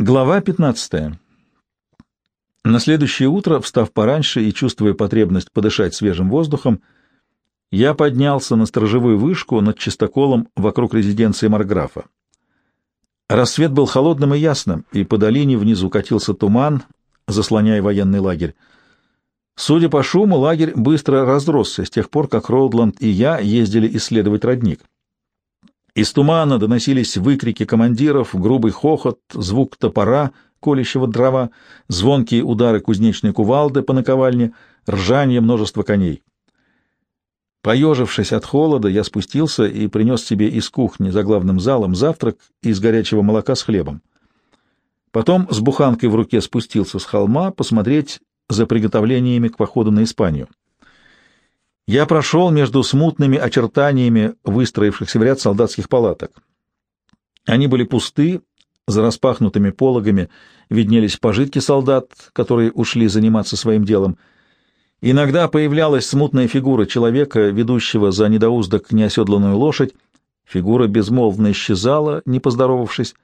Глава 15. На следующее утро, встав пораньше и чувствуя потребность подышать свежим воздухом, я поднялся на сторожевую вышку над чистоколом вокруг резиденции Марграфа. Рассвет был холодным и ясным, и по долине внизу катился туман, заслоняя военный лагерь. Судя по шуму, лагерь быстро разросся с тех пор, как Роудланд и я ездили исследовать родник. Из тумана доносились выкрики командиров, грубый хохот, звук топора, колющего дрова, звонкие удары кузнечной кувалды по наковальне, ржание множества коней. Поежившись от холода, я спустился и принес себе из кухни за главным залом завтрак из горячего молока с хлебом. Потом с буханкой в руке спустился с холма посмотреть за приготовлениями к походу на Испанию. Я прошел между смутными очертаниями выстроившихся в ряд солдатских палаток. Они были пусты, за распахнутыми пологами виднелись пожитки солдат, которые ушли заниматься своим делом. Иногда появлялась смутная фигура человека, ведущего за недоуздок неоседланную лошадь. Фигура безмолвно исчезала, не поздоровавшись.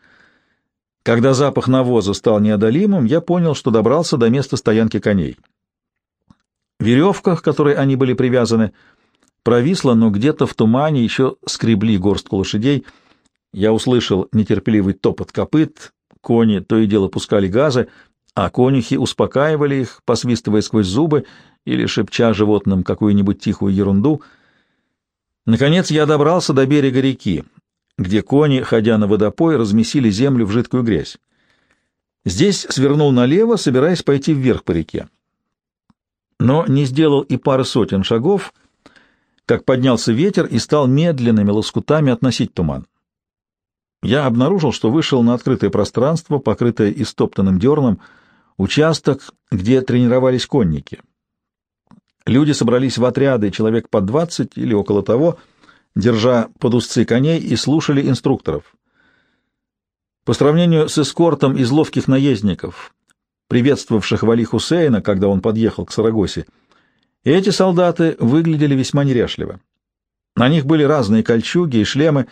Когда запах навоза стал неодолимым, я понял, что добрался до места стоянки коней. Веревка, к которой они были привязаны, провисла, но где-то в тумане еще скребли горстку лошадей. Я услышал нетерпеливый топот копыт, кони то и дело пускали газы, а конюхи успокаивали их, посвистывая сквозь зубы или шепча животным какую-нибудь тихую ерунду. Наконец я добрался до берега реки, где кони, ходя на водопой, размесили землю в жидкую грязь. Здесь свернул налево, собираясь пойти вверх по реке но не сделал и пары сотен шагов, как поднялся ветер и стал медленными лоскутами относить туман. Я обнаружил, что вышел на открытое пространство, покрытое истоптанным дерном, участок, где тренировались конники. Люди собрались в отряды, человек по двадцать или около того, держа под узцы коней и слушали инструкторов. По сравнению с эскортом из ловких наездников, приветствовавших Вали Хусейна, когда он подъехал к Сарагосе, эти солдаты выглядели весьма неряшливо. На них были разные кольчуги и шлемы,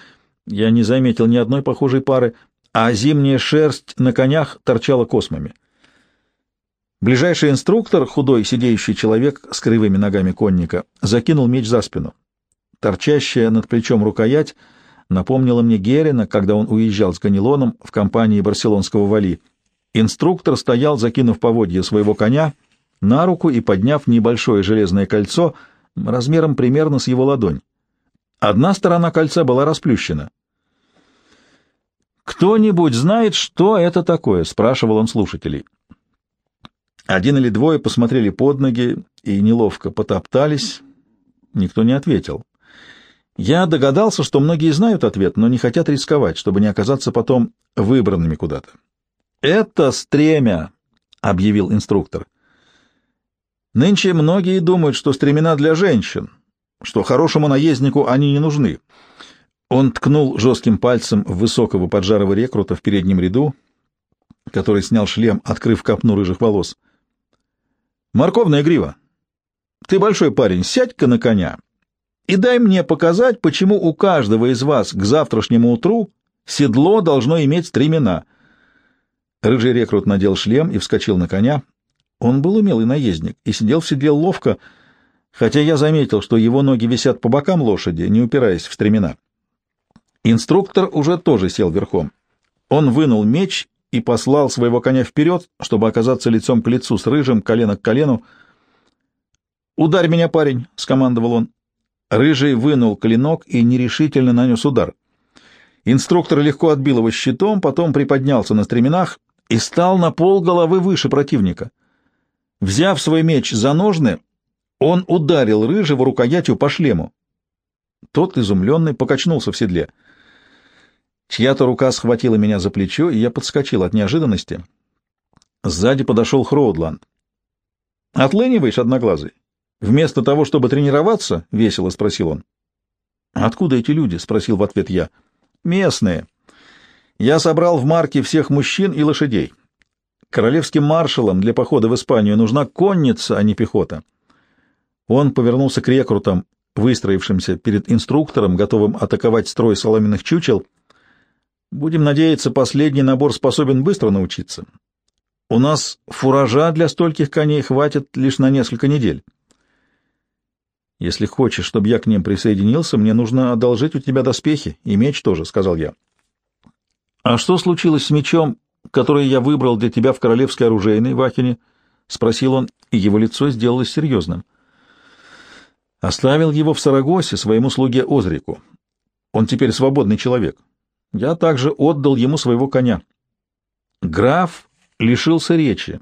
я не заметил ни одной похожей пары, а зимняя шерсть на конях торчала космами. Ближайший инструктор, худой сидеющий человек с кривыми ногами конника, закинул меч за спину. Торчащая над плечом рукоять напомнила мне Герина, когда он уезжал с Ганилоном в компании барселонского вали — Инструктор стоял, закинув поводья своего коня на руку и подняв небольшое железное кольцо размером примерно с его ладонь. Одна сторона кольца была расплющена. «Кто-нибудь знает, что это такое?» — спрашивал он слушателей. Один или двое посмотрели под ноги и неловко потоптались. Никто не ответил. Я догадался, что многие знают ответ, но не хотят рисковать, чтобы не оказаться потом выбранными куда-то. «Это стремя», — объявил инструктор. «Нынче многие думают, что стремена для женщин, что хорошему наезднику они не нужны». Он ткнул жестким пальцем в высокого поджарого рекрута в переднем ряду, который снял шлем, открыв копну рыжих волос. «Морковная грива, ты большой парень, сядь-ка на коня и дай мне показать, почему у каждого из вас к завтрашнему утру седло должно иметь стремена». Рыжий рекрут надел шлем и вскочил на коня. Он был умелый наездник и сидел в седле ловко, хотя я заметил, что его ноги висят по бокам лошади, не упираясь в стремена. Инструктор уже тоже сел верхом. Он вынул меч и послал своего коня вперед, чтобы оказаться лицом к лицу с рыжим, колено к колену. «Ударь меня, парень!» — скомандовал он. Рыжий вынул клинок и нерешительно нанес удар. Инструктор легко отбил его щитом, потом приподнялся на стременах и стал на пол головы выше противника. Взяв свой меч за ножны, он ударил рыжего рукоятью по шлему. Тот, изумленный, покачнулся в седле. Чья-то рука схватила меня за плечо, и я подскочил от неожиданности. Сзади подошел Хроудланд. «Отлыниваешь, одноглазый? Вместо того, чтобы тренироваться?» — весело спросил он. «Откуда эти люди?» — спросил в ответ я. «Местные. Я собрал в марке всех мужчин и лошадей. Королевским маршалам для похода в Испанию нужна конница, а не пехота. Он повернулся к рекрутам, выстроившимся перед инструктором, готовым атаковать строй соломенных чучел. Будем надеяться, последний набор способен быстро научиться. У нас фуража для стольких коней хватит лишь на несколько недель. Если хочешь, чтобы я к ним присоединился, мне нужно одолжить у тебя доспехи, и меч тоже, — сказал я. — А что случилось с мечом, который я выбрал для тебя в королевской оружейной в Ахене? — спросил он, и его лицо сделалось серьезным. Оставил его в Сарагосе своему слуге Озрику. Он теперь свободный человек. Я также отдал ему своего коня. Граф лишился речи.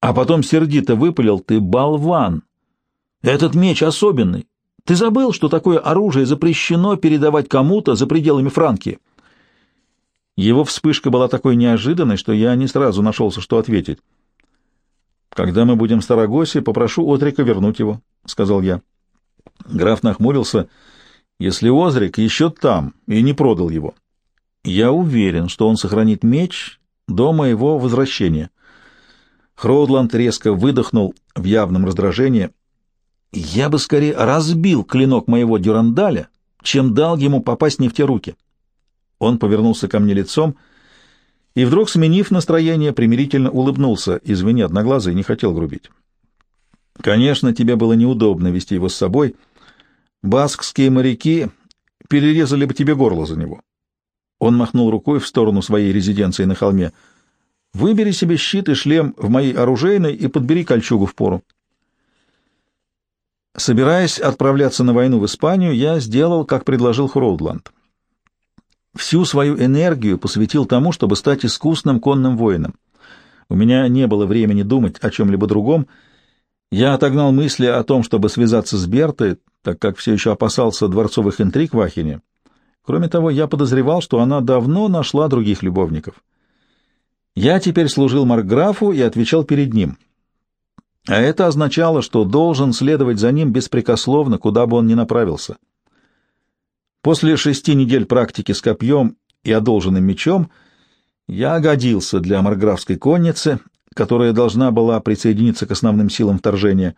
А потом сердито выпалил «Ты болван! Этот меч особенный! Ты забыл, что такое оружие запрещено передавать кому-то за пределами Франки?» Его вспышка была такой неожиданной, что я не сразу нашелся, что ответить. «Когда мы будем в Старогосе, попрошу Отрика вернуть его», — сказал я. Граф нахмурился. «Если Озрик еще там и не продал его, я уверен, что он сохранит меч до моего возвращения. Хроудланд резко выдохнул в явном раздражении. Я бы скорее разбил клинок моего дюрандаля, чем дал ему попасть не в те руки. Он повернулся ко мне лицом и, вдруг сменив настроение, примирительно улыбнулся. Извини, одноглазый, не хотел грубить. Конечно, тебе было неудобно вести его с собой. Баскские моряки перерезали бы тебе горло за него. Он махнул рукой в сторону своей резиденции на холме. «Выбери себе щит и шлем в моей оружейной и подбери кольчугу в пору». Собираясь отправляться на войну в Испанию, я сделал, как предложил Хроудланд. Всю свою энергию посвятил тому, чтобы стать искусным конным воином. У меня не было времени думать о чем-либо другом. Я отогнал мысли о том, чтобы связаться с Бертой, так как все еще опасался дворцовых интриг в Ахине. Кроме того, я подозревал, что она давно нашла других любовников. Я теперь служил Маркграфу и отвечал перед ним. А это означало, что должен следовать за ним беспрекословно, куда бы он ни направился. После шести недель практики с копьем и одолженным мечом я годился для марграфской конницы, которая должна была присоединиться к основным силам вторжения.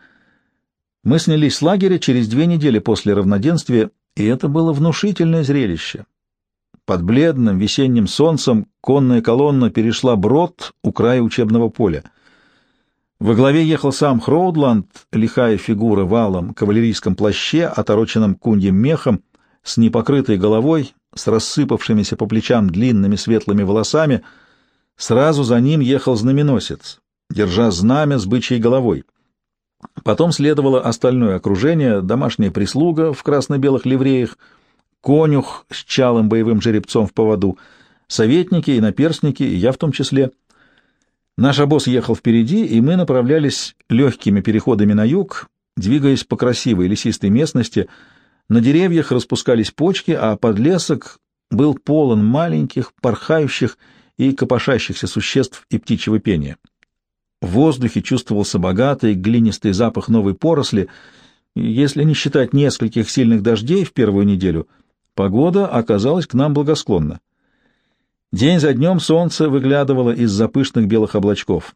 Мы снялись с лагеря через две недели после равноденствия и это было внушительное зрелище. Под бледным весенним солнцем конная колонна перешла брод у края учебного поля. Во главе ехал сам Хроудланд, лихая фигура валом, кавалерийском плаще, отороченном куньем мехом, с непокрытой головой, с рассыпавшимися по плечам длинными светлыми волосами. Сразу за ним ехал знаменосец, держа знамя с бычьей головой. Потом следовало остальное окружение, домашняя прислуга в красно-белых ливреях, конюх с чалым боевым жеребцом в поводу, советники и наперстники, и я в том числе. Наш обоз ехал впереди, и мы направлялись легкими переходами на юг, двигаясь по красивой лесистой местности. На деревьях распускались почки, а подлесок был полон маленьких, порхающих и копошащихся существ и птичьего пения. В воздухе чувствовался богатый глинистый запах новой поросли, если не считать нескольких сильных дождей в первую неделю, погода оказалась к нам благосклонна. День за днем солнце выглядывало из-за пышных белых облачков.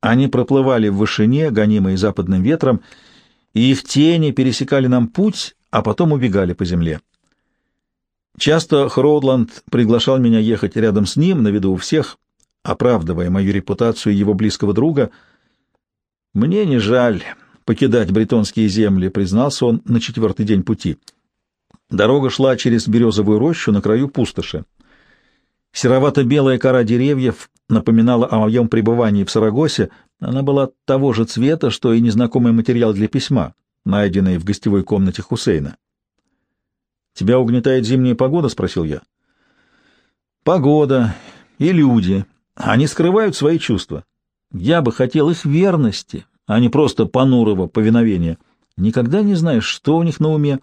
Они проплывали в вышине, гонимые западным ветром, и их тени пересекали нам путь, а потом убегали по земле. Часто Хроудланд приглашал меня ехать рядом с ним, на виду у всех, оправдывая мою репутацию его близкого друга. «Мне не жаль покидать бретонские земли», — признался он на четвертый день пути. Дорога шла через березовую рощу на краю пустоши. Серовато-белая кора деревьев напоминала о моем пребывании в Сарагосе. Она была того же цвета, что и незнакомый материал для письма, найденный в гостевой комнате Хусейна. «Тебя угнетает зимняя погода?» — спросил я. «Погода и люди», они скрывают свои чувства. Я бы хотел их верности, а не просто понурого повиновения. Никогда не знаешь, что у них на уме.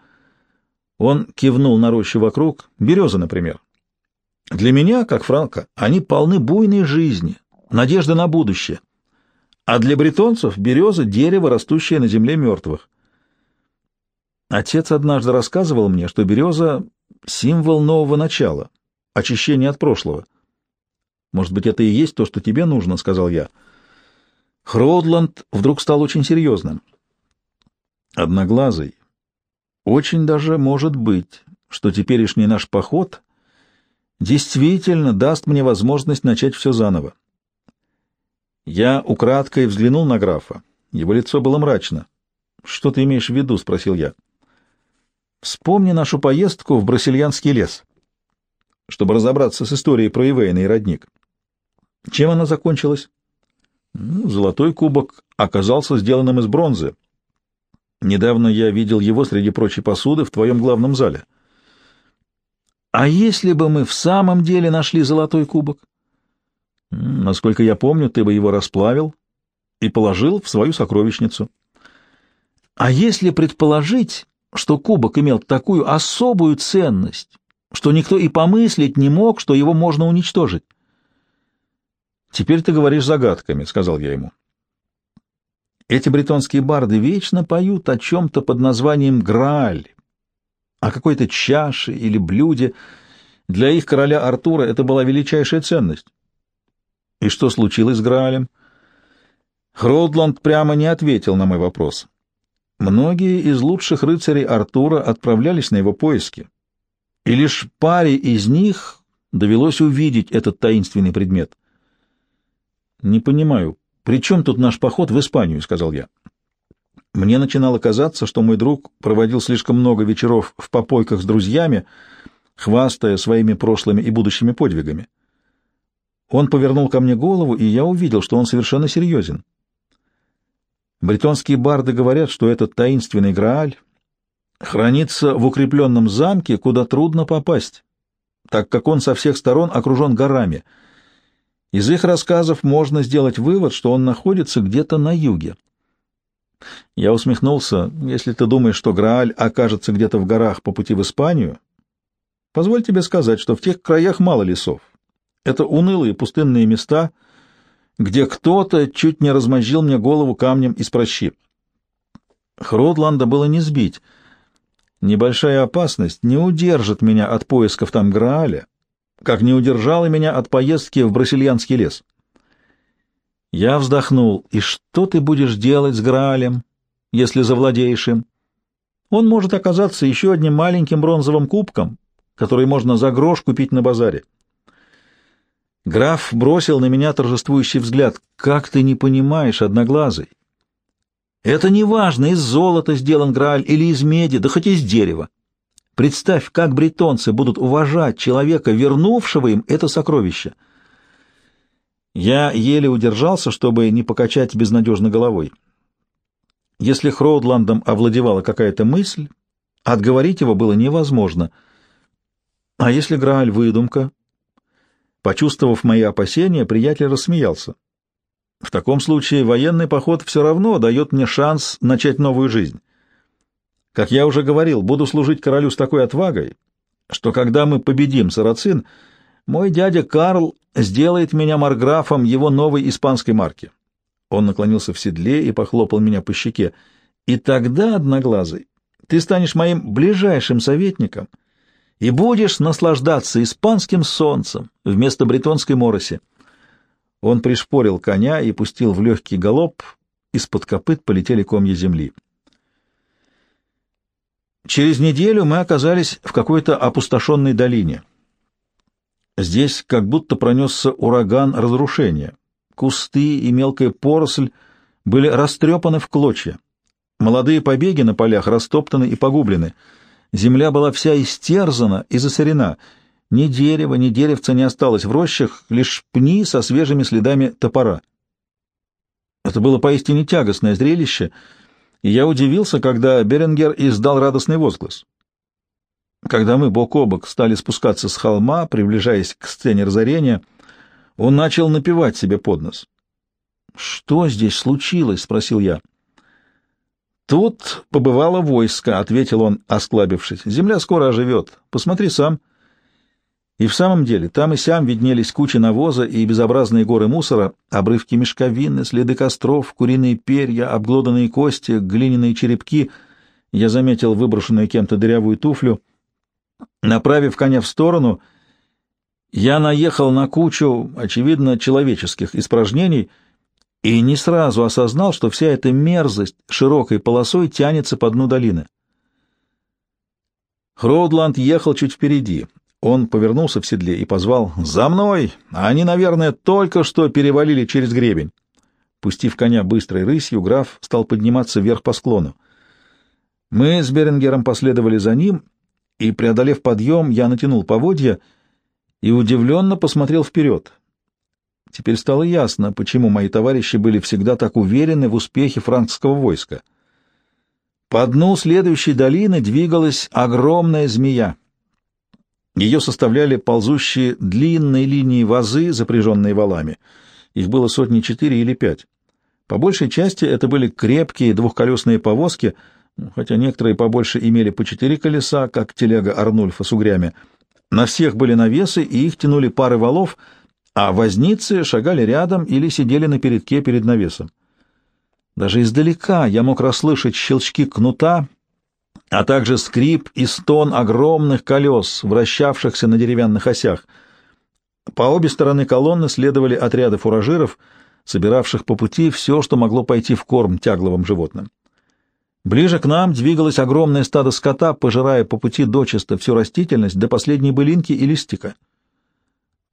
Он кивнул на рощу вокруг, березы, например. Для меня, как Франка, они полны буйной жизни, надежды на будущее. А для бретонцев береза — дерево, растущее на земле мертвых. Отец однажды рассказывал мне, что береза — символ нового начала, очищения от прошлого — может быть, это и есть то, что тебе нужно, — сказал я. Хроудланд вдруг стал очень серьезным. Одноглазый. Очень даже может быть, что теперешний наш поход действительно даст мне возможность начать все заново. Я украдкой взглянул на графа. Его лицо было мрачно. «Что ты имеешь в виду?» — спросил я. «Вспомни нашу поездку в Брасильянский лес, чтобы разобраться с историей про Ивейна и родник. Чем она закончилась?» ну, «Золотой кубок оказался сделанным из бронзы. Недавно я видел его среди прочей посуды в твоем главном зале». «А если бы мы в самом деле нашли золотой кубок?» «Насколько я помню, ты бы его расплавил и положил в свою сокровищницу». А если предположить, что кубок имел такую особую ценность, что никто и помыслить не мог, что его можно уничтожить? «Теперь ты говоришь загадками», — сказал я ему. Эти бретонские барды вечно поют о чем-то под названием Грааль, о какой-то чаше или блюде. Для их короля Артура это была величайшая ценность. И что случилось с Граалем? Хроудланд прямо не ответил на мой вопрос. Многие из лучших рыцарей Артура отправлялись на его поиски, и лишь паре из них довелось увидеть этот таинственный предмет. «Не понимаю, при чем тут наш поход в Испанию?» — сказал я. Мне начинало казаться, что мой друг проводил слишком много вечеров в попойках с друзьями, хвастая своими прошлыми и будущими подвигами. Он повернул ко мне голову, и я увидел, что он совершенно серьезен. Бретонские барды говорят, что этот таинственный Грааль хранится в укрепленном замке, куда трудно попасть, так как он со всех сторон окружен горами. Из их рассказов можно сделать вывод, что он находится где-то на юге. Я усмехнулся. Если ты думаешь, что Грааль окажется где-то в горах по пути в Испанию, позволь тебе сказать, что в тех краях мало лесов. Это унылые пустынные места — где кто-то чуть не размозжил мне голову камнем из прощи. Хродланда было не сбить. Небольшая опасность не удержит меня от поисков там Грааля, как не удержала меня от поездки в Брасильянский лес. Я вздохнул. «И что ты будешь делать с Граалем, если завладеешь им? Он может оказаться еще одним маленьким бронзовым кубком, который можно за грош купить на базаре. Граф бросил на меня торжествующий взгляд. «Как ты не понимаешь, одноглазый? Это не важно, из золота сделан Грааль или из меди, да хоть из дерева. Представь, как бретонцы будут уважать человека, вернувшего им это сокровище». Я еле удержался, чтобы не покачать безнадежно головой. Если Хроудландом овладевала какая-то мысль, отговорить его было невозможно. А если Грааль — выдумка, Почувствовав мои опасения, приятель рассмеялся. В таком случае военный поход все равно дает мне шанс начать новую жизнь. Как я уже говорил, буду служить королю с такой отвагой, что когда мы победим сарацин, мой дядя Карл сделает меня марграфом его новой испанской марки. Он наклонился в седле и похлопал меня по щеке. И тогда, одноглазый, ты станешь моим ближайшим советником — и будешь наслаждаться испанским солнцем вместо бретонской мороси. Он пришпорил коня и пустил в легкий галоп, из-под копыт полетели комья земли. Через неделю мы оказались в какой-то опустошенной долине. Здесь как будто пронесся ураган разрушения. Кусты и мелкая поросль были растрепаны в клочья. Молодые побеги на полях растоптаны и погублены — Земля была вся истерзана и засорена. Ни дерева, ни деревца не осталось в рощах, лишь пни со свежими следами топора. Это было поистине тягостное зрелище, и я удивился, когда Беренгер издал радостный возглас. Когда мы бок о бок стали спускаться с холма, приближаясь к сцене разорения, он начал напевать себе под нос. «Что здесь случилось?» — спросил я. «Тут побывало войско», — ответил он, осклабившись. «Земля скоро оживет. Посмотри сам». И в самом деле там и сям виднелись кучи навоза и безобразные горы мусора, обрывки мешковины, следы костров, куриные перья, обглоданные кости, глиняные черепки. Я заметил выброшенную кем-то дырявую туфлю. Направив коня в сторону, я наехал на кучу, очевидно, человеческих испражнений — и не сразу осознал, что вся эта мерзость широкой полосой тянется по дну долины. Хроудланд ехал чуть впереди. Он повернулся в седле и позвал «За мной! Они, наверное, только что перевалили через гребень». Пустив коня быстрой рысью, граф стал подниматься вверх по склону. Мы с Берингером последовали за ним, и, преодолев подъем, я натянул поводья и удивленно посмотрел вперед. Теперь стало ясно, почему мои товарищи были всегда так уверены в успехе франкского войска. По дну следующей долины двигалась огромная змея. Ее составляли ползущие длинные линии вазы, запряженные валами. Их было сотни четыре или пять. По большей части это были крепкие двухколесные повозки, хотя некоторые побольше имели по четыре колеса, как телега Арнульфа с угрями. На всех были навесы, и их тянули пары валов, а возницы шагали рядом или сидели на передке перед навесом. Даже издалека я мог расслышать щелчки кнута, а также скрип и стон огромных колес, вращавшихся на деревянных осях. По обе стороны колонны следовали отряды фуражиров — собиравших по пути все, что могло пойти в корм тягловым животным. Ближе к нам двигалось огромное стадо скота, пожирая по пути дочисто всю растительность до последней былинки и листика.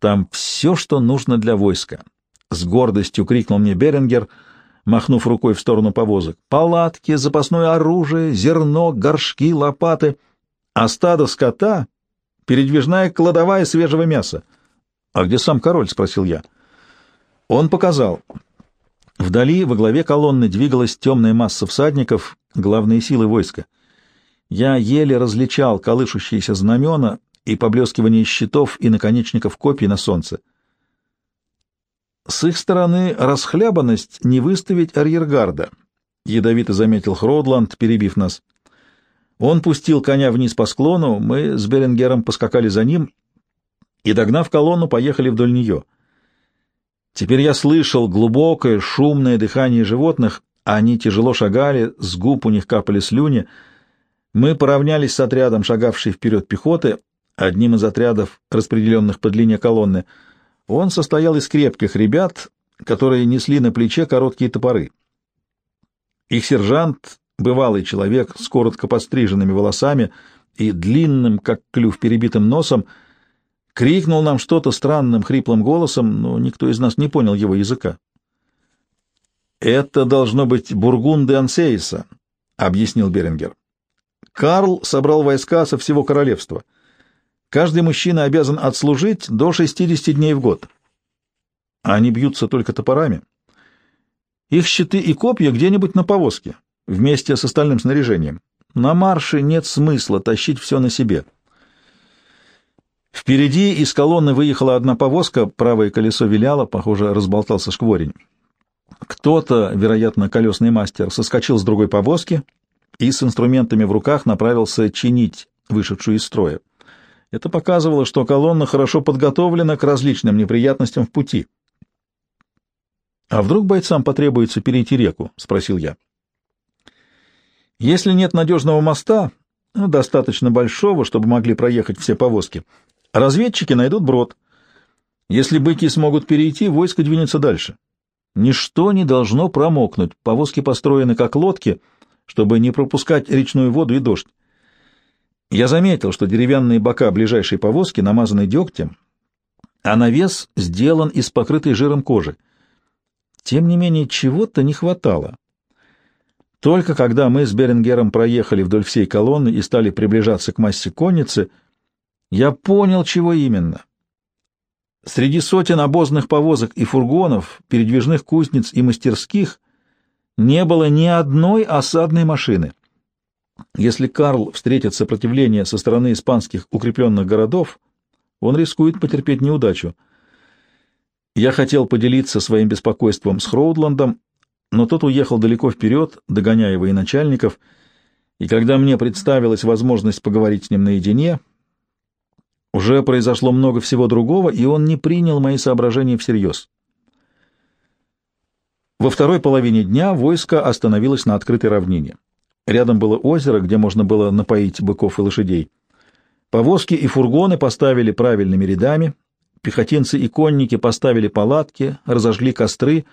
Там все, что нужно для войска. С гордостью крикнул мне Берингер, махнув рукой в сторону повозок. Палатки, запасное оружие, зерно, горшки, лопаты. А стадо скота — передвижная кладовая свежего мяса. — А где сам король? — спросил я. — он показал. Вдали, во главе колонны, двигалась темная масса всадников, главные силы войска. Я еле различал колышущиеся знамена и поблескивание щитов и наконечников копий на солнце. С их стороны расхлябанность не выставить арьергарда, — ядовито заметил Хродланд, перебив нас. Он пустил коня вниз по склону, мы с Беренгером поскакали за ним и, догнав колонну, поехали вдоль нее — Теперь я слышал глубокое, шумное дыхание животных, они тяжело шагали, с губ у них капали слюни. Мы поравнялись с отрядом, шагавшей вперед пехоты, одним из отрядов, распределенных по длине колонны. Он состоял из крепких ребят, которые несли на плече короткие топоры. Их сержант, бывалый человек с коротко подстриженными волосами и длинным, как клюв, перебитым носом — крикнул нам что-то странным хриплым голосом, но никто из нас не понял его языка. «Это должно быть бургунды Ансейса», — объяснил Берингер. «Карл собрал войска со всего королевства. Каждый мужчина обязан отслужить до 60 дней в год. Они бьются только топорами. Их щиты и копья где-нибудь на повозке, вместе с остальным снаряжением. На марше нет смысла тащить все на себе». Впереди из колонны выехала одна повозка, правое колесо виляло, похоже, разболтался шкворень. Кто-то, вероятно, колесный мастер, соскочил с другой повозки и с инструментами в руках направился чинить вышедшую из строя. Это показывало, что колонна хорошо подготовлена к различным неприятностям в пути. «А вдруг бойцам потребуется перейти реку?» — спросил я. «Если нет надежного моста, ну, достаточно большого, чтобы могли проехать все повозки, Разведчики найдут брод. Если быки смогут перейти, войско двинется дальше. Ничто не должно промокнуть. Повозки построены как лодки, чтобы не пропускать речную воду и дождь. Я заметил, что деревянные бока ближайшей повозки намазаны дегтем, а навес сделан из покрытой жиром кожи. Тем не менее, чего-то не хватало. Только когда мы с Беренгером проехали вдоль всей колонны и стали приближаться к массе конницы — я понял, чего именно. Среди сотен обозных повозок и фургонов, передвижных кузниц и мастерских не было ни одной осадной машины. Если Карл встретит сопротивление со стороны испанских укрепленных городов, он рискует потерпеть неудачу. Я хотел поделиться своим беспокойством с Хроудландом, но тот уехал далеко вперед, догоняя военачальников, и когда мне представилась возможность поговорить с ним наедине — уже произошло много всего другого, и он не принял мои соображения всерьез. Во второй половине дня войско остановилось на открытой равнине. Рядом было озеро, где можно было напоить быков и лошадей. Повозки и фургоны поставили правильными рядами, пехотинцы и конники поставили палатки, разожгли костры,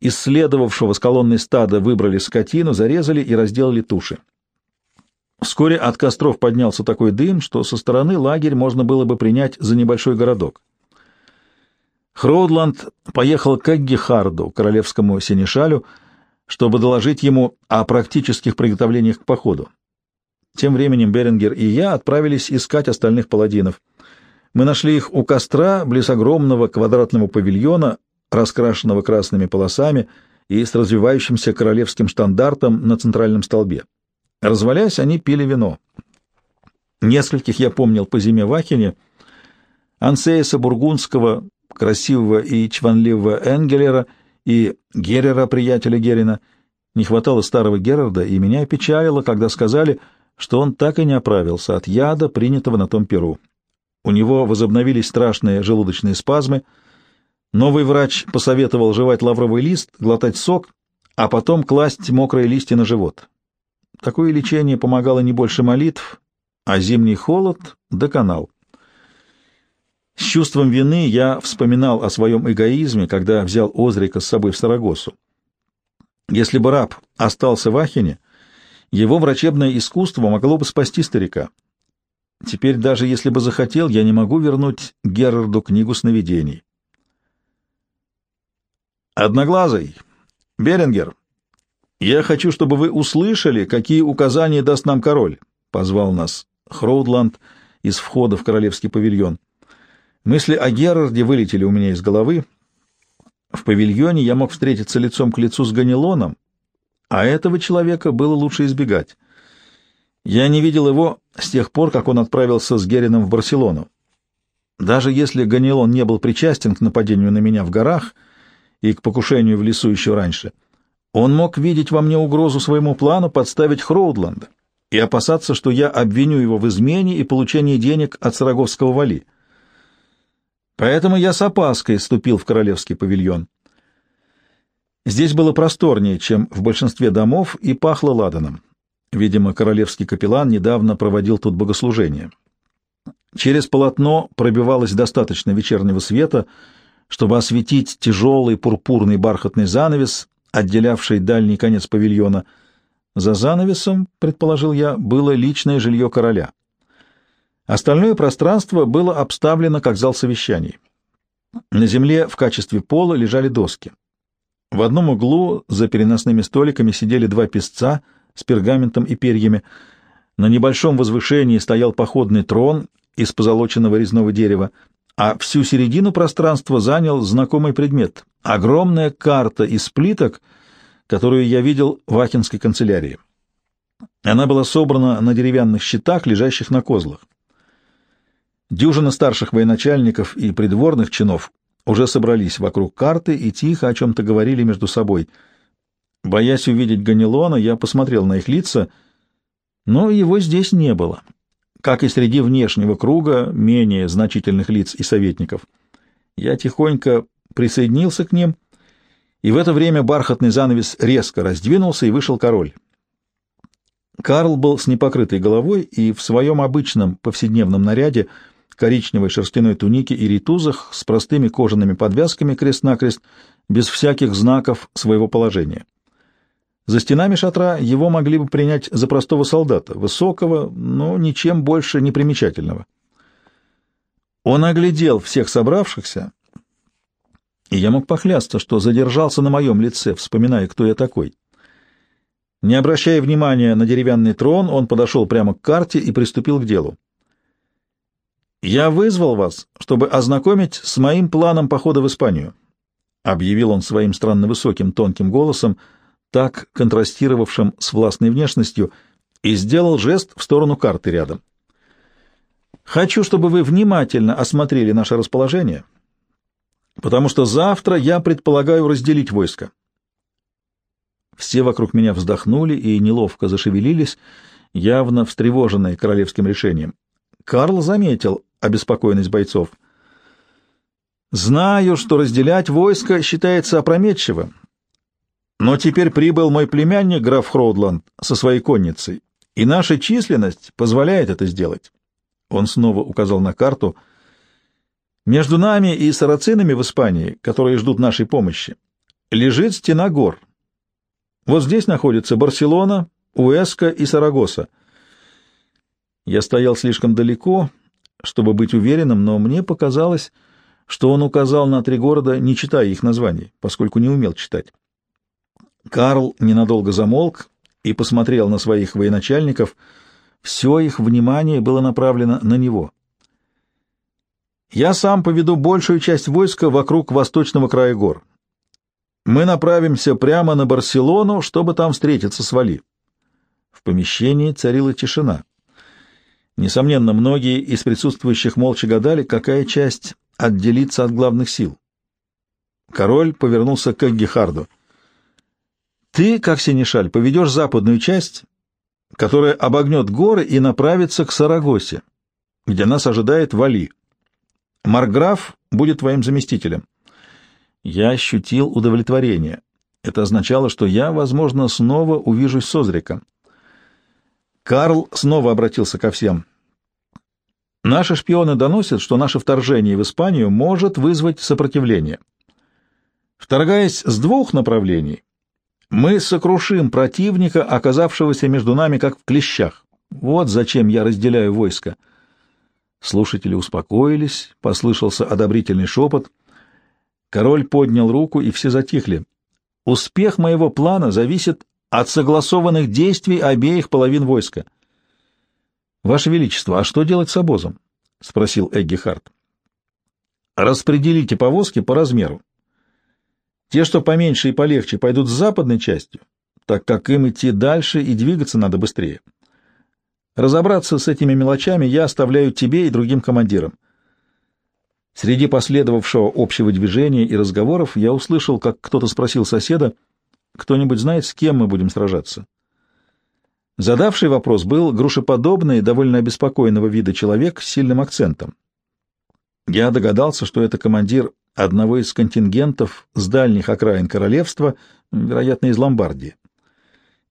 исследовавшего с колонной стада выбрали скотину, зарезали и разделали туши. Вскоре от костров поднялся такой дым, что со стороны лагерь можно было бы принять за небольшой городок. Хроудланд поехал к Эггихарду, королевскому синешалю, чтобы доложить ему о практических приготовлениях к походу. Тем временем Берингер и я отправились искать остальных паладинов. Мы нашли их у костра, близ огромного квадратного павильона, раскрашенного красными полосами и с развивающимся королевским штандартом на центральном столбе. Развалясь, они пили вино. Нескольких я помнил по зиме в Ахене, Ансеяса Бургундского, красивого и чванливого Энгелера и Герера, приятеля Герина. Не хватало старого Герарда, и меня печалило, когда сказали, что он так и не оправился от яда, принятого на том перу. У него возобновились страшные желудочные спазмы. Новый врач посоветовал жевать лавровый лист, глотать сок, а потом класть мокрые листья на живот. Такое лечение помогало не больше молитв, а зимний холод доконал. С чувством вины я вспоминал о своем эгоизме, когда взял Озрика с собой в Сарагосу. Если бы раб остался в Ахене, его врачебное искусство могло бы спасти старика. Теперь даже если бы захотел, я не могу вернуть Герарду книгу сновидений. Одноглазый, Берингер, я хочу, чтобы вы услышали, какие указания даст нам король, — позвал нас Хроудланд из входа в королевский павильон. Мысли о Герарде вылетели у меня из головы. В павильоне я мог встретиться лицом к лицу с Ганилоном, а этого человека было лучше избегать. Я не видел его с тех пор, как он отправился с Герином в Барселону. Даже если Ганилон не был причастен к нападению на меня в горах и к покушению в лесу еще раньше, он мог видеть во мне угрозу своему плану подставить Хроудланда и опасаться, что я обвиню его в измене и получении денег от Сараговского вали. Поэтому я с опаской ступил в королевский павильон. Здесь было просторнее, чем в большинстве домов, и пахло ладаном. Видимо, королевский капеллан недавно проводил тут богослужение. Через полотно пробивалось достаточно вечернего света, чтобы осветить тяжелый пурпурный бархатный занавес, отделявший дальний конец павильона. За занавесом, предположил я, было личное жилье короля. Остальное пространство было обставлено как зал совещаний. На земле в качестве пола лежали доски. В одном углу за переносными столиками сидели два песца с пергаментом и перьями. На небольшом возвышении стоял походный трон из позолоченного резного дерева, а всю середину пространства занял знакомый предмет — огромная карта из плиток, которую я видел в Ахенской канцелярии. Она была собрана на деревянных щитах, лежащих на козлах. Дюжина старших военачальников и придворных чинов уже собрались вокруг карты и тихо о чем-то говорили между собой. Боясь увидеть Ганилона, я посмотрел на их лица, но его здесь не было, как и среди внешнего круга менее значительных лиц и советников. Я тихонько присоединился к ним, и в это время бархатный занавес резко раздвинулся, и вышел король. Карл был с непокрытой головой и в своем обычном повседневном наряде — коричневой шерстяной тунике и ритузах с простыми кожаными подвязками крест-накрест, без всяких знаков своего положения. За стенами шатра его могли бы принять за простого солдата, высокого, но ничем больше не примечательного. Он оглядел всех собравшихся, и я мог поклясться, что задержался на моем лице, вспоминая, кто я такой. Не обращая внимания на деревянный трон, он подошел прямо к карте и приступил к делу. «Я вызвал вас, чтобы ознакомить с моим планом похода в Испанию», — объявил он своим странно высоким тонким голосом, так контрастировавшим с властной внешностью, и сделал жест в сторону карты рядом. «Хочу, чтобы вы внимательно осмотрели наше расположение, потому что завтра я предполагаю разделить войско». Все вокруг меня вздохнули и неловко зашевелились, явно встревоженные королевским решением. Карл заметил обеспокоенность бойцов. «Знаю, что разделять войско считается опрометчивым, но теперь прибыл мой племянник, граф Хроудланд, со своей конницей, и наша численность позволяет это сделать». Он снова указал на карту. «Между нами и сарацинами в Испании, которые ждут нашей помощи, лежит стена гор. Вот здесь находится Барселона, Уэска и Сарагоса. Я стоял слишком далеко, чтобы быть уверенным, но мне показалось, что он указал на три города, не читая их названий, поскольку не умел читать. Карл ненадолго замолк и посмотрел на своих военачальников. Все их внимание было направлено на него. «Я сам поведу большую часть войска вокруг восточного края гор. Мы направимся прямо на Барселону, чтобы там встретиться с Вали». В помещении царила тишина. Несомненно, многие из присутствующих молча гадали, какая часть отделится от главных сил. Король повернулся к Гехарду. «Ты, как Сенешаль, поведешь западную часть, которая обогнет горы и направится к Сарагосе, где нас ожидает Вали. Марграф будет твоим заместителем». Я ощутил удовлетворение. Это означало, что я, возможно, снова увижусь с Озриком. Карл снова обратился ко всем. Наши шпионы доносят, что наше вторжение в Испанию может вызвать сопротивление. Вторгаясь с двух направлений, мы сокрушим противника, оказавшегося между нами как в клещах. Вот зачем я разделяю войско. Слушатели успокоились, послышался одобрительный шепот. Король поднял руку, и все затихли. Успех моего плана зависит от согласованных действий обеих половин войска. Ваше Величество, а что делать с обозом? — спросил Эггихард. — Распределите повозки по размеру. Те, что поменьше и полегче, пойдут с западной частью, так как им идти дальше и двигаться надо быстрее. Разобраться с этими мелочами я оставляю тебе и другим командирам. Среди последовавшего общего движения и разговоров я услышал, как кто-то спросил соседа, кто-нибудь знает, с кем мы будем сражаться? Задавший вопрос был грушеподобный, довольно обеспокоенного вида человек с сильным акцентом. Я догадался, что это командир одного из контингентов с дальних окраин королевства, вероятно, из Ломбардии.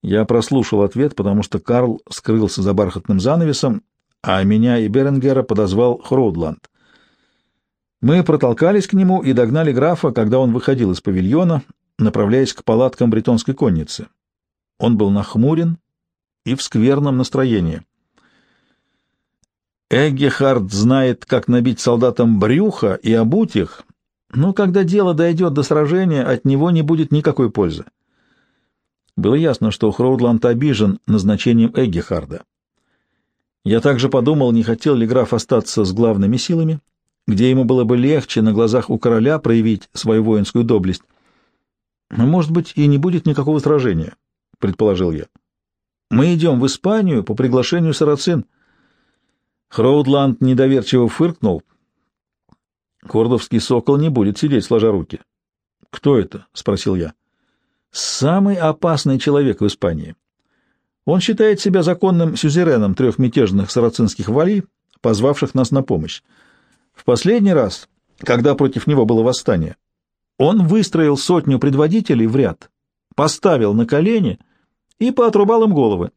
Я прослушал ответ, потому что Карл скрылся за бархатным занавесом, а меня и Беренгера подозвал Хроудланд. Мы протолкались к нему и догнали графа, когда он выходил из павильона, направляясь к палаткам бретонской конницы. Он был нахмурен и в скверном настроении. Эггехард знает, как набить солдатам брюха и обуть их, но когда дело дойдет до сражения, от него не будет никакой пользы. Было ясно, что Хроудланд обижен назначением Эггехарда. Я также подумал, не хотел ли граф остаться с главными силами, где ему было бы легче на глазах у короля проявить свою воинскую доблесть. Может быть, и не будет никакого сражения, — предположил я. Мы идем в Испанию по приглашению сарацин. Хроудланд недоверчиво фыркнул. Кордовский сокол не будет сидеть сложа руки. — Кто это? — спросил я. — Самый опасный человек в Испании. Он считает себя законным сюзереном трех мятежных сарацинских валий, позвавших нас на помощь. В последний раз, когда против него было восстание, он выстроил сотню предводителей в ряд, поставил на колени — и поотрубал им головы.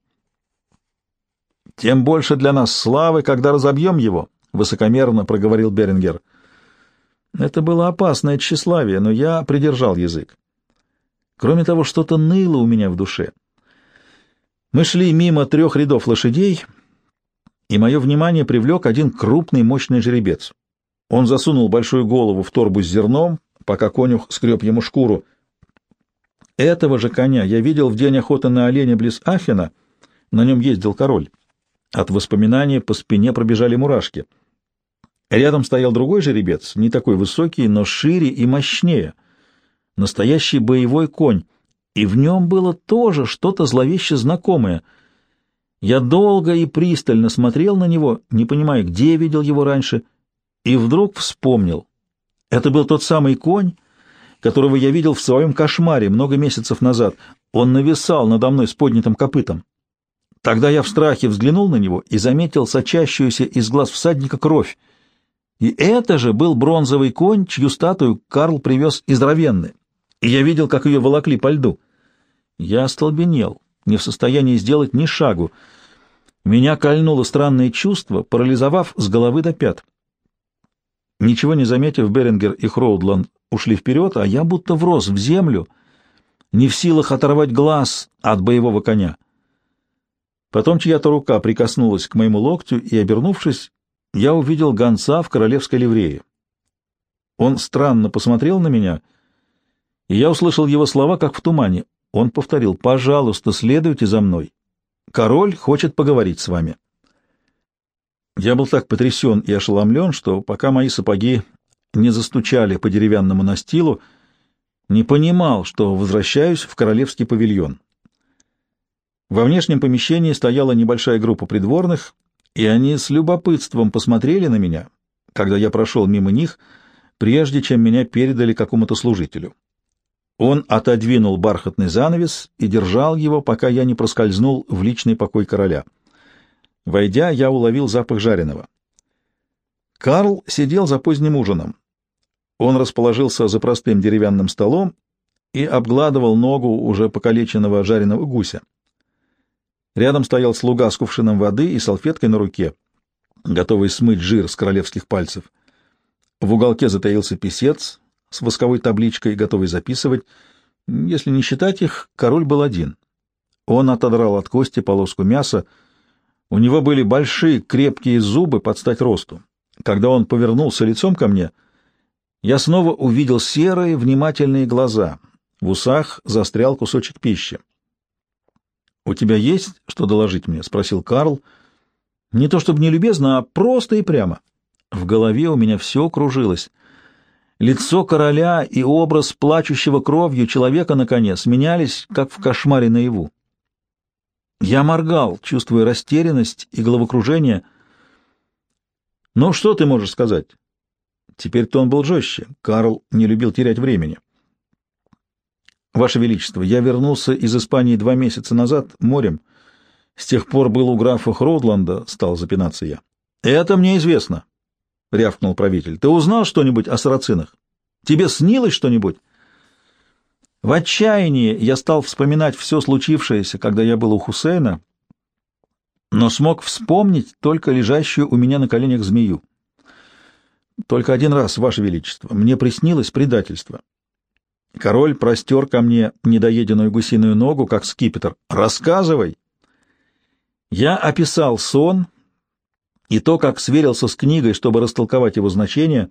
«Тем больше для нас славы, когда разобьем его», — высокомерно проговорил Берингер. Это было опасное тщеславие, но я придержал язык. Кроме того, что-то ныло у меня в душе. Мы шли мимо трех рядов лошадей, и мое внимание привлек один крупный мощный жеребец. Он засунул большую голову в торбу с зерном, пока конюх скреб ему шкуру — этого же коня я видел в день охоты на оленя близ Ахена, на нем ездил король. От воспоминания по спине пробежали мурашки. Рядом стоял другой жеребец, не такой высокий, но шире и мощнее. Настоящий боевой конь, и в нем было тоже что-то зловеще знакомое. Я долго и пристально смотрел на него, не понимая, где видел его раньше, и вдруг вспомнил. Это был тот самый конь, которого я видел в своем кошмаре много месяцев назад. Он нависал надо мной с поднятым копытом. Тогда я в страхе взглянул на него и заметил сочащуюся из глаз всадника кровь. И это же был бронзовый конь, чью статую Карл привез из Равенны, и я видел, как ее волокли по льду. Я остолбенел, не в состоянии сделать ни шагу. Меня кольнуло странное чувство, парализовав с головы до пят. Ничего не заметив, Берингер и Хроудланд ушли вперед, а я будто врос в землю, не в силах оторвать глаз от боевого коня. Потом чья-то рука прикоснулась к моему локтю, и, обернувшись, я увидел гонца в королевской ливрее. Он странно посмотрел на меня, и я услышал его слова, как в тумане. Он повторил «Пожалуйста, следуйте за мной. Король хочет поговорить с вами». Я был так потрясен и ошеломлен, что пока мои сапоги не застучали по деревянному настилу, не понимал, что возвращаюсь в королевский павильон. Во внешнем помещении стояла небольшая группа придворных, и они с любопытством посмотрели на меня, когда я прошел мимо них, прежде чем меня передали какому-то служителю. Он отодвинул бархатный занавес и держал его, пока я не проскользнул в личный покой короля. Войдя, я уловил запах жареного. Карл сидел за поздним ужином. Он расположился за простым деревянным столом и обгладывал ногу уже покалеченного жареного гуся. Рядом стоял слуга с кувшином воды и салфеткой на руке, готовый смыть жир с королевских пальцев. В уголке затаился писец с восковой табличкой, готовый записывать. Если не считать их, король был один. Он отодрал от кости полоску мяса. У него были большие крепкие зубы под стать росту. Когда он повернулся лицом ко мне, я снова увидел серые внимательные глаза. В усах застрял кусочек пищи. «У тебя есть что доложить мне?» — спросил Карл. «Не то чтобы не любезно, а просто и прямо». В голове у меня все кружилось. Лицо короля и образ плачущего кровью человека, наконец, менялись, как в кошмаре наяву. Я моргал, чувствуя растерянность и головокружение. «Ну, что ты можешь сказать?» Теперь-то он был жестче. Карл не любил терять времени. Ваше Величество, я вернулся из Испании два месяца назад морем. С тех пор был у графа Хроудланда, стал запинаться я. Это мне известно, — рявкнул правитель. Ты узнал что-нибудь о сарацинах? Тебе снилось что-нибудь? В отчаянии я стал вспоминать все случившееся, когда я был у Хусейна, но смог вспомнить только лежащую у меня на коленях змею. Только один раз, Ваше Величество, мне приснилось предательство. Король простер ко мне недоеденную гусиную ногу, как скипетр. «Рассказывай!» Я описал сон и то, как сверился с книгой, чтобы растолковать его значение.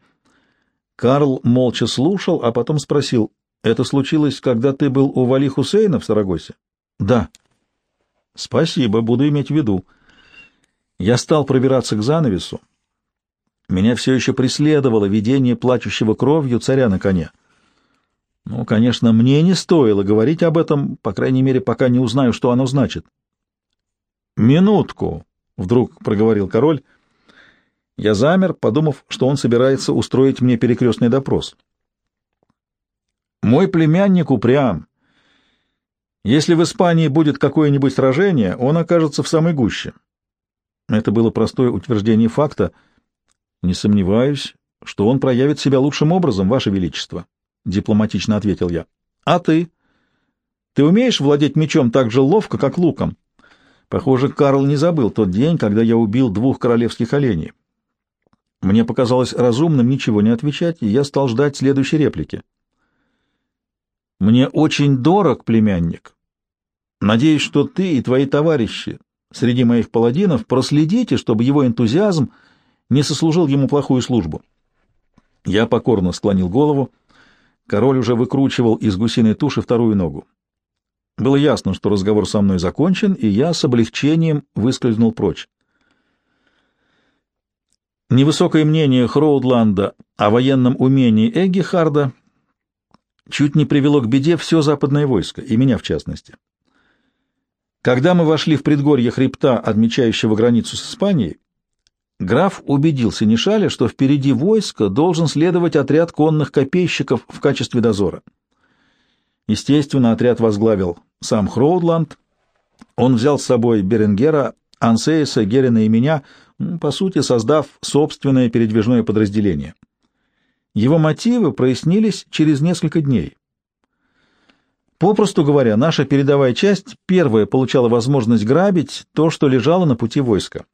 Карл молча слушал, а потом спросил, «Это случилось, когда ты был у Вали Хусейна в Сарагосе?» «Да». «Спасибо, буду иметь в виду». Я стал пробираться к занавесу. Меня все еще преследовало видение плачущего кровью царя на коне. Ну, конечно, мне не стоило говорить об этом, по крайней мере, пока не узнаю, что оно значит. «Минутку», — вдруг проговорил король. Я замер, подумав, что он собирается устроить мне перекрестный допрос. «Мой племянник упрям. Если в Испании будет какое-нибудь сражение, он окажется в самой гуще». Это было простое утверждение факта. «Не сомневаюсь, что он проявит себя лучшим образом, Ваше Величество», — дипломатично ответил я. — А ты? Ты умеешь владеть мечом так же ловко, как луком? Похоже, Карл не забыл тот день, когда я убил двух королевских оленей. Мне показалось разумным ничего не отвечать, и я стал ждать следующей реплики. «Мне очень дорог, племянник. Надеюсь, что ты и твои товарищи среди моих паладинов проследите, чтобы его энтузиазм не сослужил ему плохую службу». Я покорно склонил голову, — Король уже выкручивал из гусиной туши вторую ногу. Было ясно, что разговор со мной закончен, и я с облегчением выскользнул прочь. Невысокое мнение Хроудланда о военном умении Эггихарда чуть не привело к беде все западное войско, и меня в частности. Когда мы вошли в предгорье хребта, отмечающего границу с Испанией, Граф убедил Синишаля, что впереди войска должен следовать отряд конных копейщиков в качестве дозора. Естественно, отряд возглавил сам Хроудланд. Он взял с собой Беренгера, Ансейса, Герина и меня, по сути, создав собственное передвижное подразделение. Его мотивы прояснились через несколько дней. Попросту говоря, наша передовая часть первая получала возможность грабить то, что лежало на пути войска.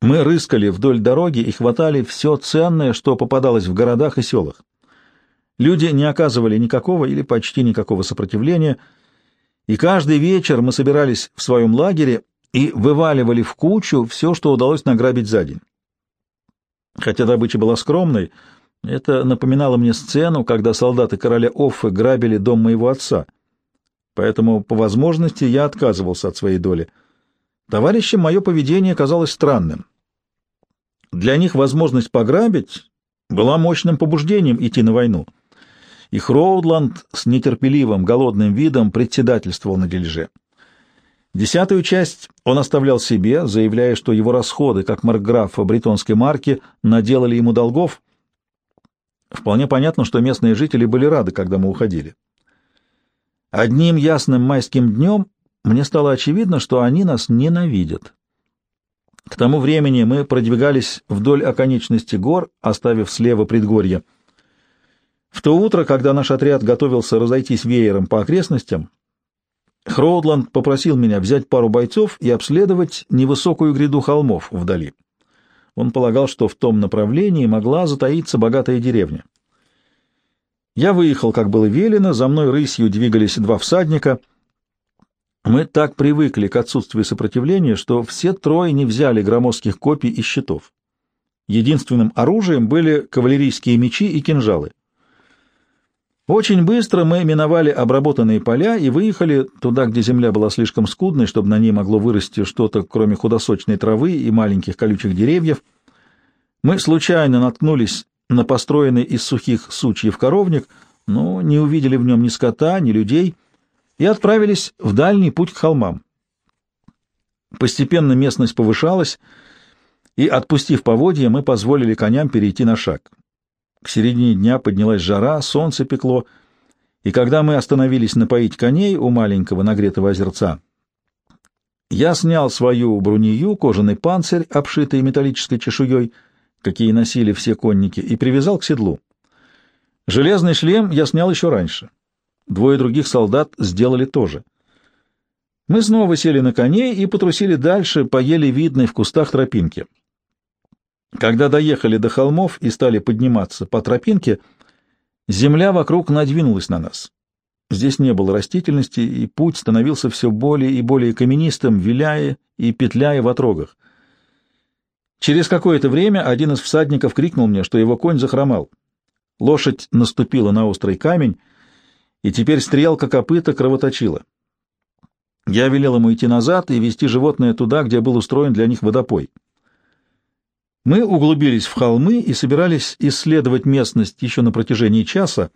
Мы рыскали вдоль дороги и хватали все ценное, что попадалось в городах и селах. Люди не оказывали никакого или почти никакого сопротивления, и каждый вечер мы собирались в своем лагере и вываливали в кучу все, что удалось награбить за день. Хотя добыча была скромной, это напоминало мне сцену, когда солдаты короля Оффы грабили дом моего отца. Поэтому, по возможности, я отказывался от своей доли. Товарищам мое поведение казалось странным. Для них возможность пограбить была мощным побуждением идти на войну. И Хроудланд с нетерпеливым, голодным видом председательствовал на дележе. Десятую часть он оставлял себе, заявляя, что его расходы, как маркграфа бретонской марки, наделали ему долгов. Вполне понятно, что местные жители были рады, когда мы уходили. Одним ясным майским днем мне стало очевидно, что они нас ненавидят. К тому времени мы продвигались вдоль оконечности гор, оставив слева предгорье. В то утро, когда наш отряд готовился разойтись веером по окрестностям, Хроудланд попросил меня взять пару бойцов и обследовать невысокую гряду холмов вдали. Он полагал, что в том направлении могла затаиться богатая деревня. Я выехал, как было велено, за мной рысью двигались два всадника — мы так привыкли к отсутствию сопротивления, что все трое не взяли громоздких копий и щитов. Единственным оружием были кавалерийские мечи и кинжалы. Очень быстро мы миновали обработанные поля и выехали туда, где земля была слишком скудной, чтобы на ней могло вырасти что-то, кроме худосочной травы и маленьких колючих деревьев. Мы случайно наткнулись на построенный из сухих сучьев коровник, но не увидели в нем ни скота, ни людей — и отправились в дальний путь к холмам. Постепенно местность повышалась, и, отпустив поводья, мы позволили коням перейти на шаг. К середине дня поднялась жара, солнце пекло, и когда мы остановились напоить коней у маленького нагретого озерца, я снял свою брунию, кожаный панцирь, обшитый металлической чешуей, какие носили все конники, и привязал к седлу. Железный шлем я снял еще раньше. Двое других солдат сделали то же. Мы снова сели на коней и потрусили дальше по еле видной в кустах тропинке. Когда доехали до холмов и стали подниматься по тропинке, земля вокруг надвинулась на нас. Здесь не было растительности, и путь становился все более и более каменистым, виляя и петляя в отрогах. Через какое-то время один из всадников крикнул мне, что его конь захромал. Лошадь наступила на острый камень, и теперь стрелка копыта кровоточила. Я велел ему идти назад и вести животное туда, где был устроен для них водопой. Мы углубились в холмы и собирались исследовать местность еще на протяжении часа,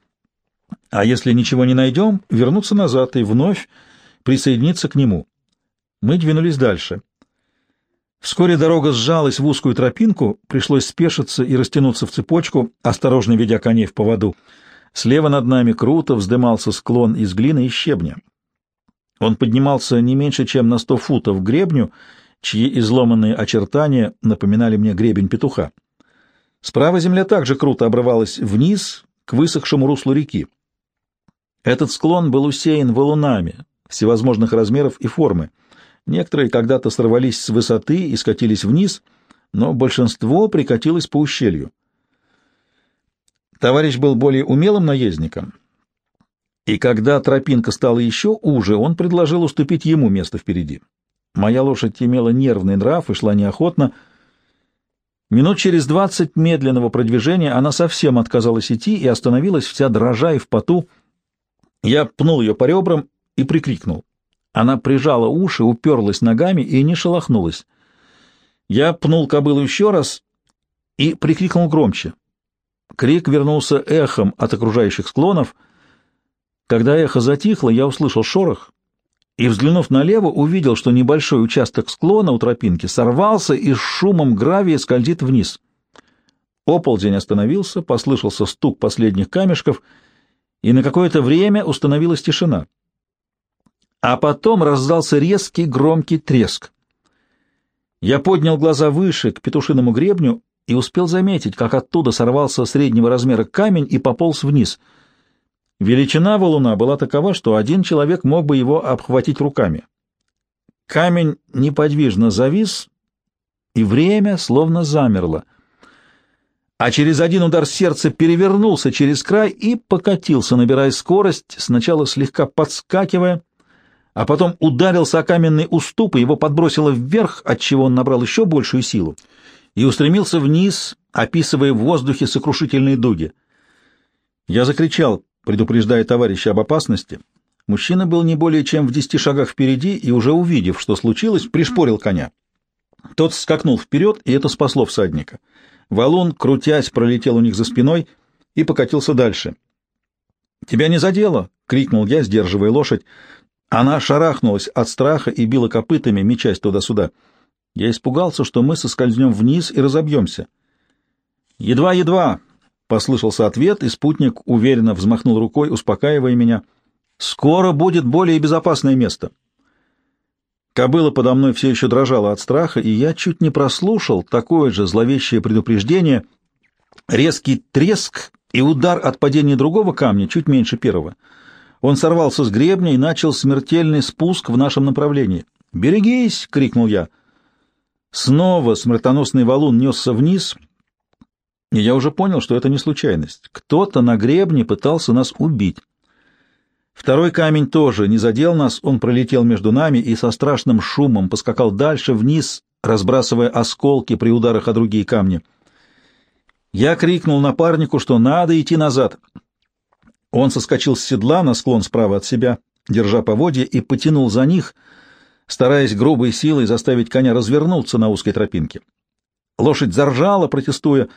а если ничего не найдем, вернуться назад и вновь присоединиться к нему. Мы двинулись дальше. Вскоре дорога сжалась в узкую тропинку, пришлось спешиться и растянуться в цепочку, осторожно ведя коней в поводу. Слева над нами круто вздымался склон из глины и щебня. Он поднимался не меньше, чем на сто футов к гребню, чьи изломанные очертания напоминали мне гребень петуха. Справа земля также круто обрывалась вниз к высохшему руслу реки. Этот склон был усеян валунами всевозможных размеров и формы. Некоторые когда-то сорвались с высоты и скатились вниз, но большинство прикатилось по ущелью. Товарищ был более умелым наездником, и когда тропинка стала еще уже, он предложил уступить ему место впереди. Моя лошадь имела нервный нрав и шла неохотно. Минут через двадцать медленного продвижения она совсем отказалась идти и остановилась, вся дрожа и в поту. Я пнул ее по ребрам и прикрикнул. Она прижала уши, уперлась ногами и не шелохнулась. Я пнул кобылу еще раз и прикрикнул громче. Крик вернулся эхом от окружающих склонов. Когда эхо затихло, я услышал шорох и, взглянув налево, увидел, что небольшой участок склона у тропинки сорвался и с шумом гравия скользит вниз. Оползень остановился, послышался стук последних камешков, и на какое-то время установилась тишина. А потом раздался резкий громкий треск. Я поднял глаза выше, к петушиному гребню, и успел заметить, как оттуда сорвался среднего размера камень и пополз вниз. Величина валуна была такова, что один человек мог бы его обхватить руками. Камень неподвижно завис, и время словно замерло. А через один удар сердце перевернулся через край и покатился, набирая скорость, сначала слегка подскакивая, а потом ударился о каменный уступ, и его подбросило вверх, отчего он набрал еще большую силу, и устремился вниз, описывая в воздухе сокрушительные дуги. Я закричал, предупреждая товарища об опасности. Мужчина был не более чем в десяти шагах впереди, и, уже увидев, что случилось, пришпорил коня. Тот скакнул вперед, и это спасло всадника. Валун, крутясь, пролетел у них за спиной и покатился дальше. «Тебя не задело!» — крикнул я, сдерживая лошадь. Она шарахнулась от страха и била копытами, мечась туда-сюда. Я испугался, что мы соскользнем вниз и разобьемся. «Едва-едва!» — послышался ответ, и спутник уверенно взмахнул рукой, успокаивая меня. «Скоро будет более безопасное место». Кобыла подо мной все еще дрожала от страха, и я чуть не прослушал такое же зловещее предупреждение. Резкий треск и удар от падения другого камня чуть меньше первого — он сорвался с гребня и начал смертельный спуск в нашем направлении. «Берегись!» — крикнул я. Снова смертоносный валун несся вниз, и я уже понял, что это не случайность. Кто-то на гребне пытался нас убить. Второй камень тоже не задел нас, он пролетел между нами и со страшным шумом поскакал дальше вниз, разбрасывая осколки при ударах о другие камни. Я крикнул напарнику, что надо идти назад. Он соскочил с седла на склон справа от себя, держа поводья, и потянул за них, стараясь грубой силой заставить коня развернуться на узкой тропинке. Лошадь заржала, протестуя,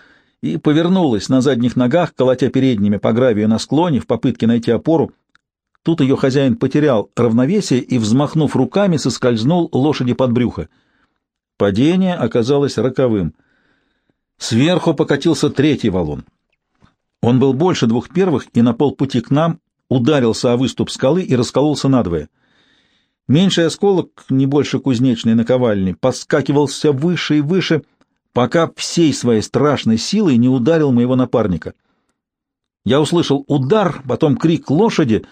и повернулась на задних ногах, колотя передними по гравию на склоне в попытке найти опору. Тут ее хозяин потерял равновесие и, взмахнув руками, соскользнул лошади под брюхо. Падение оказалось роковым. Сверху покатился третий валун. Он был больше двух первых и на полпути к нам ударился о выступ скалы и раскололся надвое. Меньший осколок, не больше кузнечной наковальни, подскакивал все выше и выше, пока всей своей страшной силой не ударил моего напарника. Я услышал удар, потом крик лошади,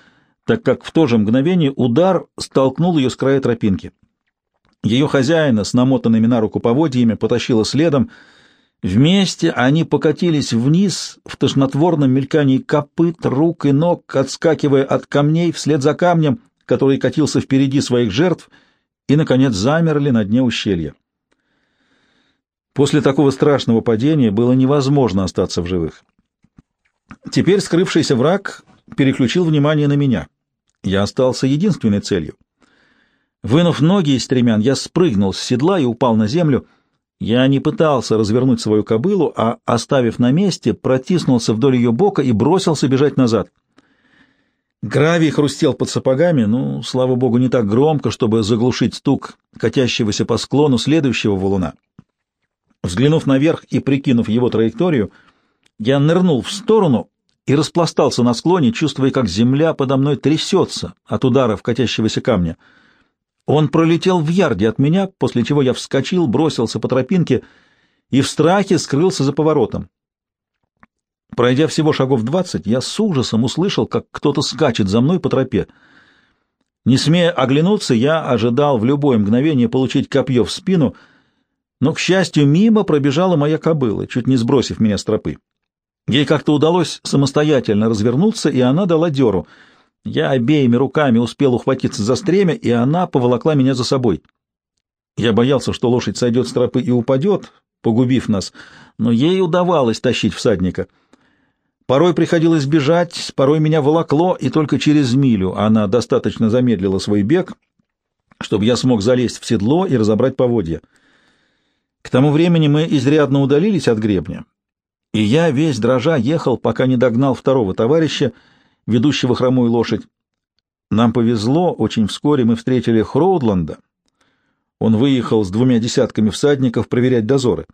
так как в то же мгновение удар столкнул ее с края тропинки. Ее хозяина с намотанными на руку поводьями потащила следом, Вместе они покатились вниз в тошнотворном мелькании копыт, рук и ног, отскакивая от камней вслед за камнем, который катился впереди своих жертв, и, наконец, замерли на дне ущелья. После такого страшного падения было невозможно остаться в живых. Теперь скрывшийся враг переключил внимание на меня. Я остался единственной целью. Вынув ноги из стремян, я спрыгнул с седла и упал на землю — я не пытался развернуть свою кобылу, а, оставив на месте, протиснулся вдоль ее бока и бросился бежать назад. Гравий хрустел под сапогами, ну, слава богу, не так громко, чтобы заглушить стук катящегося по склону следующего валуна. Взглянув наверх и прикинув его траекторию, я нырнул в сторону и распластался на склоне, чувствуя, как земля подо мной трясется от ударов катящегося камня — он пролетел в ярде от меня, после чего я вскочил, бросился по тропинке и в страхе скрылся за поворотом. Пройдя всего шагов двадцать, я с ужасом услышал, как кто-то скачет за мной по тропе. Не смея оглянуться, я ожидал в любое мгновение получить копье в спину, но, к счастью, мимо пробежала моя кобыла, чуть не сбросив меня с тропы. Ей как-то удалось самостоятельно развернуться, и она дала дёру — я обеими руками успел ухватиться за стремя, и она поволокла меня за собой. Я боялся, что лошадь сойдет с тропы и упадет, погубив нас, но ей удавалось тащить всадника. Порой приходилось бежать, порой меня волокло, и только через милю она достаточно замедлила свой бег, чтобы я смог залезть в седло и разобрать поводья. К тому времени мы изрядно удалились от гребня, и я весь дрожа ехал, пока не догнал второго товарища, ведущего хромую лошадь. Нам повезло, очень вскоре мы встретили Хроудланда. Он выехал с двумя десятками всадников проверять дозоры.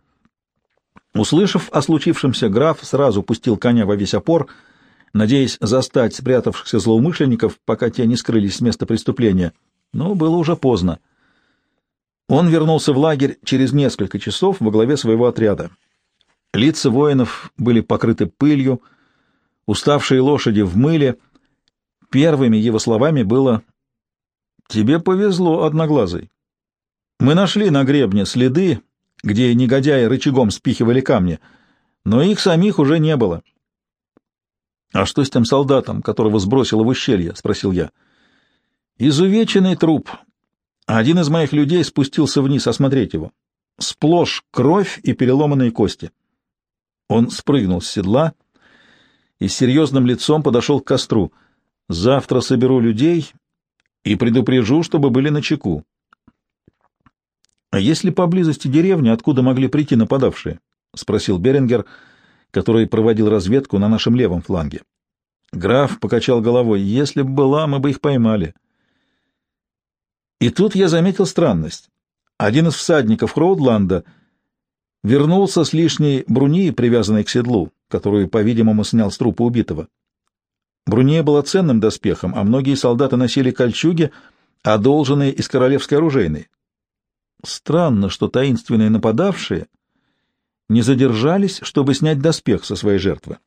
Услышав о случившемся, граф сразу пустил коня во весь опор, надеясь застать спрятавшихся злоумышленников, пока те не скрылись с места преступления. Но было уже поздно. Он вернулся в лагерь через несколько часов во главе своего отряда. Лица воинов были покрыты пылью, Уставшие лошади в мыле. Первыми его словами было «Тебе повезло, одноглазый. Мы нашли на гребне следы, где негодяи рычагом спихивали камни, но их самих уже не было». «А что с тем солдатом, которого сбросило в ущелье?» — спросил я. Изувеченный труп. Один из моих людей спустился вниз осмотреть его. Сплошь кровь и переломанные кости. Он спрыгнул с седла и с серьезным лицом подошел к костру. «Завтра соберу людей и предупрежу, чтобы были на чеку. «А есть ли поблизости деревня, откуда могли прийти нападавшие?» — спросил Берингер, который проводил разведку на нашем левом фланге. Граф покачал головой. «Если бы была, мы бы их поймали». И тут я заметил странность. Один из всадников Роудланда вернулся с лишней бруни, привязанной к седлу, которую, по-видимому, снял с трупа убитого. Бруния была ценным доспехом, а многие солдаты носили кольчуги, одолженные из королевской оружейной. Странно, что таинственные нападавшие не задержались, чтобы снять доспех со своей жертвы.